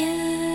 you